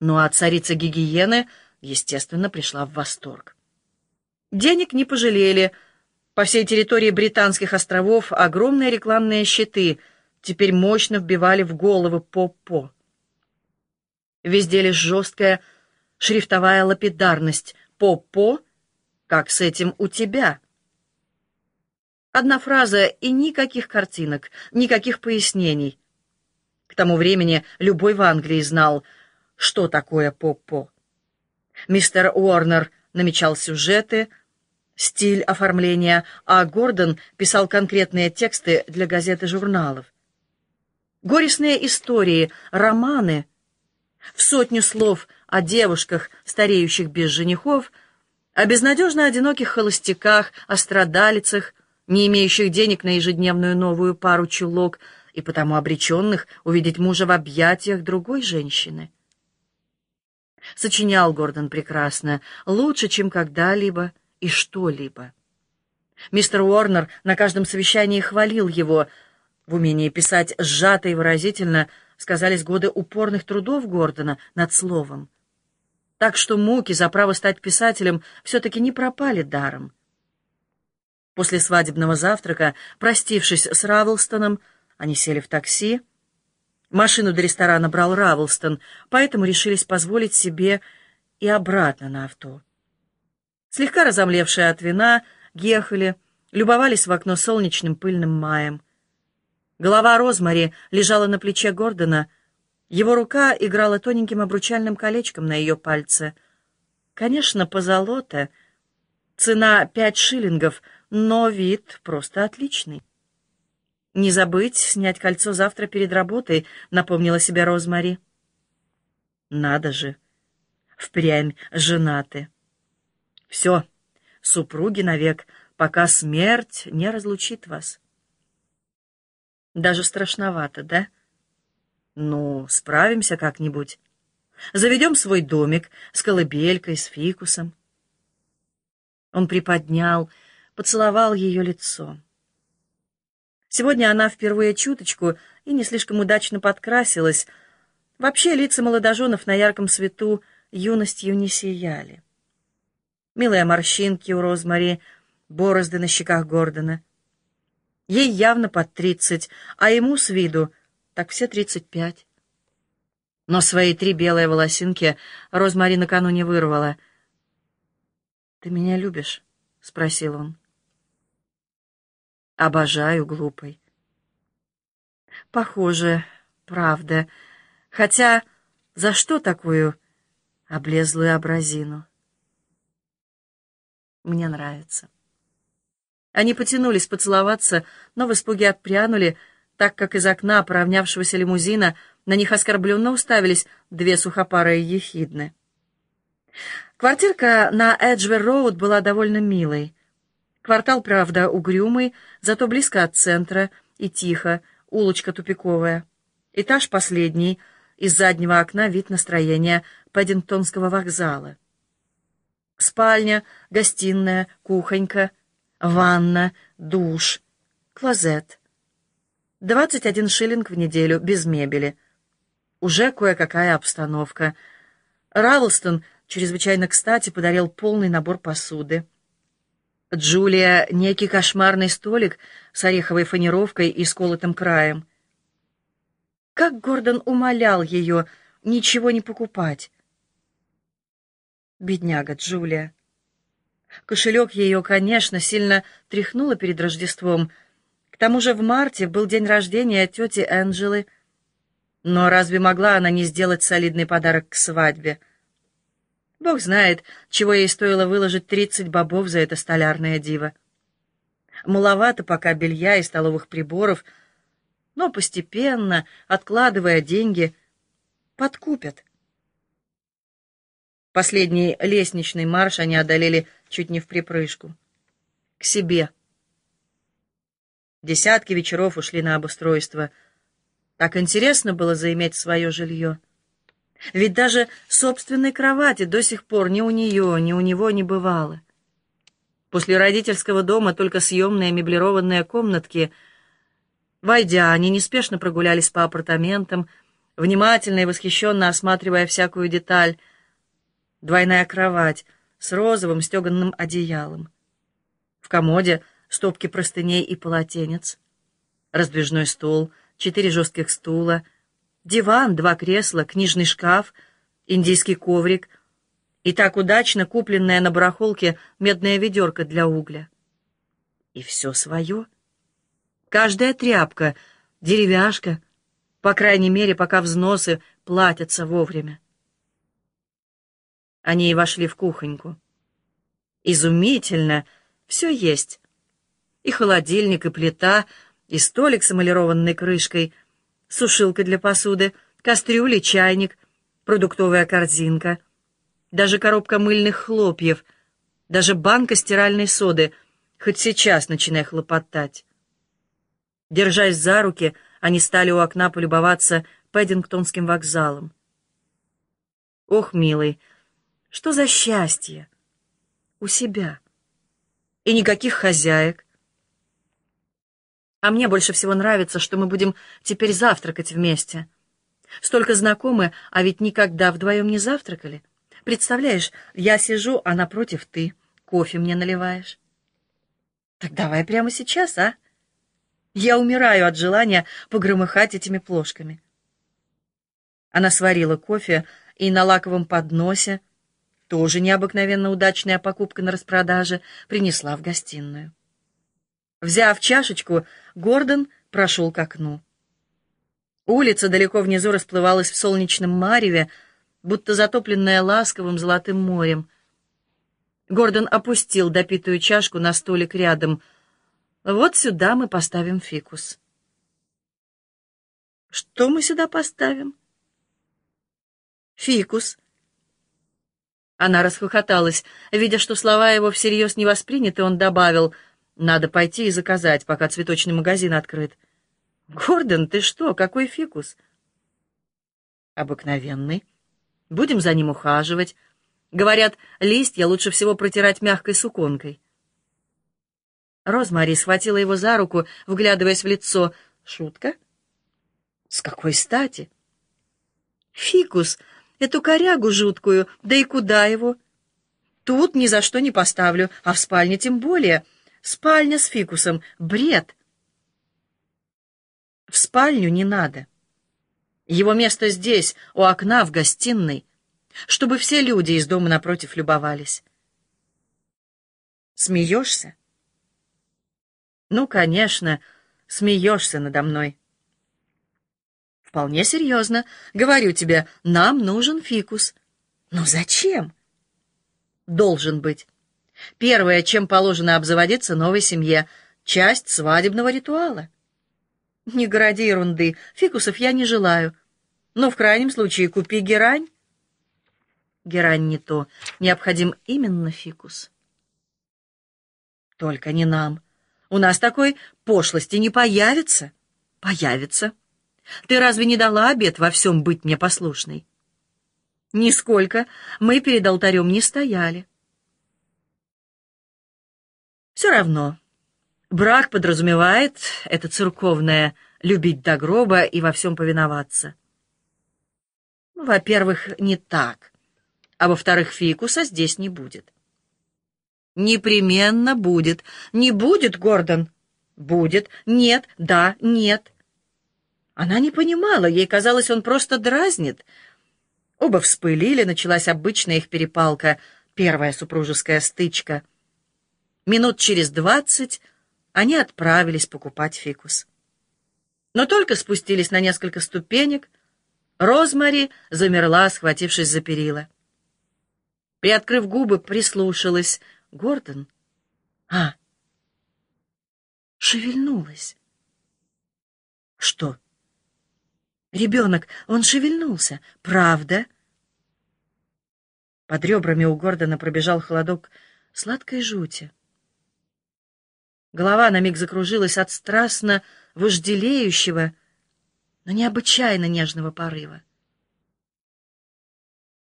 Ну а царица гигиены, естественно, пришла в восторг. Денег не пожалели. По всей территории Британских островов огромные рекламные щиты теперь мощно вбивали в головы по-по. Везде лишь жесткая шрифтовая лапидарность «по-по», как с этим у тебя. Одна фраза и никаких картинок, никаких пояснений. К тому времени любой в Англии знал, что такое «по-по». Мистер Уорнер намечал сюжеты, стиль оформления, а Гордон писал конкретные тексты для газет и журналов. Горестные истории, романы — в сотню слов о девушках, стареющих без женихов, о безнадежно одиноких холостяках, о страдалицах, не имеющих денег на ежедневную новую пару чулок и потому обреченных увидеть мужа в объятиях другой женщины. Сочинял Гордон прекрасно, лучше, чем когда-либо и что-либо. Мистер Уорнер на каждом совещании хвалил его в умении писать сжато и выразительно — сказались годы упорных трудов Гордона над словом. Так что муки за право стать писателем все-таки не пропали даром. После свадебного завтрака, простившись с Равлстоном, они сели в такси. Машину до ресторана брал Равлстон, поэтому решились позволить себе и обратно на авто. Слегка разомлевшие от вина, ехали, любовались в окно солнечным пыльным маем — Голова Розмари лежала на плече Гордона. Его рука играла тоненьким обручальным колечком на ее пальце. Конечно, позолота. Цена пять шиллингов, но вид просто отличный. «Не забыть снять кольцо завтра перед работой», — напомнила себе Розмари. «Надо же! Впрямь женаты. Все, супруги навек, пока смерть не разлучит вас». Даже страшновато, да? Ну, справимся как-нибудь. Заведем свой домик с колыбелькой, с фикусом. Он приподнял, поцеловал ее лицо. Сегодня она впервые чуточку и не слишком удачно подкрасилась. Вообще лица молодоженов на ярком свету юностью не сияли. Милые морщинки у Розмари, борозды на щеках Гордона — Ей явно под тридцать, а ему с виду так все тридцать пять. Но свои три белые волосинки Розмари накануне вырвала. «Ты меня любишь?» — спросил он. «Обожаю, глупый». «Похоже, правда. Хотя за что такую облезлую образину?» «Мне нравится». Они потянулись поцеловаться, но в испуге отпрянули, так как из окна поравнявшегося лимузина на них оскорбленно уставились две сухопарые ехидны. Квартирка на Эджвер-Роуд была довольно милой. Квартал, правда, угрюмый, зато близко от центра и тихо, улочка тупиковая. Этаж последний, из заднего окна вид настроения Паддингтонского вокзала. Спальня, гостиная, кухонька — ванна, душ, клозет. Двадцать один шиллинг в неделю, без мебели. Уже кое-какая обстановка. Равлстон чрезвычайно кстати подарил полный набор посуды. Джулия — некий кошмарный столик с ореховой фанеровкой и сколотым краем. Как Гордон умолял ее ничего не покупать. Бедняга Джулия. Кошелек ее, конечно, сильно тряхнуло перед Рождеством. К тому же в марте был день рождения тети Энджелы. Но разве могла она не сделать солидный подарок к свадьбе? Бог знает, чего ей стоило выложить тридцать бобов за это столярное диво. Маловато пока белья и столовых приборов, но постепенно, откладывая деньги, подкупят. Последний лестничный марш они одолели чуть не в припрыжку. К себе. Десятки вечеров ушли на обустройство. Так интересно было заиметь свое жилье. Ведь даже собственной кровати до сих пор ни у нее, ни у него не бывало. После родительского дома только съемные меблированные комнатки. Войдя, они неспешно прогулялись по апартаментам, внимательно и восхищенно осматривая всякую деталь. Двойная кровать с розовым стеганным одеялом. В комоде стопки простыней и полотенец. Раздвижной стол, четыре жестких стула, диван, два кресла, книжный шкаф, индийский коврик и так удачно купленная на барахолке медная ведерко для угля. И все свое. Каждая тряпка, деревяшка, по крайней мере, пока взносы платятся вовремя. Они и вошли в кухоньку. Изумительно! Все есть. И холодильник, и плита, и столик с эмалированной крышкой, сушилка для посуды, кастрюля, чайник, продуктовая корзинка, даже коробка мыльных хлопьев, даже банка стиральной соды, хоть сейчас начинай хлопотать. Держась за руки, они стали у окна полюбоваться Пэддингтонским вокзалом. Ох, милый, что за счастье! У себя. И никаких хозяек. А мне больше всего нравится, что мы будем теперь завтракать вместе. Столько знакомы, а ведь никогда вдвоем не завтракали. Представляешь, я сижу, а напротив ты. Кофе мне наливаешь. Так давай прямо сейчас, а? Я умираю от желания погромыхать этими плошками. Она сварила кофе и на лаковом подносе, тоже необыкновенно удачная покупка на распродаже, принесла в гостиную. Взяв чашечку, Гордон прошел к окну. Улица далеко внизу расплывалась в солнечном мареве, будто затопленная ласковым золотым морем. Гордон опустил допитую чашку на столик рядом — вот сюда мы поставим фикус. Что мы сюда поставим? Фикус. Она расхохоталась. Видя, что слова его всерьез не восприняты, он добавил, «Надо пойти и заказать, пока цветочный магазин открыт». «Гордон, ты что? Какой фикус?» «Обыкновенный. Будем за ним ухаживать. Говорят, листья лучше всего протирать мягкой суконкой». Розмари схватила его за руку, вглядываясь в лицо. «Шутка? С какой стати?» «Фикус, эту корягу жуткую, да и куда его?» «Тут ни за что не поставлю, а в спальне тем более. Спальня с фикусом — бред!» «В спальню не надо. Его место здесь, у окна, в гостиной, чтобы все люди из дома напротив любовались». «Смеешься?» Ну, конечно, смеешься надо мной. Вполне серьезно. Говорю тебе, нам нужен фикус. Но зачем? Должен быть. Первое, чем положено обзаводиться новой семье, часть свадебного ритуала. Не городи ерунды, фикусов я не желаю. Но в крайнем случае купи герань. Герань не то, необходим именно фикус. Только не нам. У нас такой пошлости не появится. Появится. Ты разве не дала обет во всем быть мне послушной? Нисколько. Мы перед алтарем не стояли. Все равно. Брак подразумевает, это церковное, любить до гроба и во всем повиноваться. Во-первых, не так. А во-вторых, фикуса здесь не будет. Непременно будет. Не будет, Гордон? Будет. Нет, да, нет. Она не понимала, ей казалось, он просто дразнит. Оба вспылили, началась обычная их перепалка, первая супружеская стычка. Минут через двадцать они отправились покупать фикус. Но только спустились на несколько ступенек, Розмари замерла, схватившись за перила. Приоткрыв губы, прислушалась — Гордон? А, шевельнулась. Что? Ребенок, он шевельнулся. Правда? Под ребрами у Гордона пробежал холодок сладкой жути. Голова на миг закружилась от страстно вожделеющего, но необычайно нежного порыва.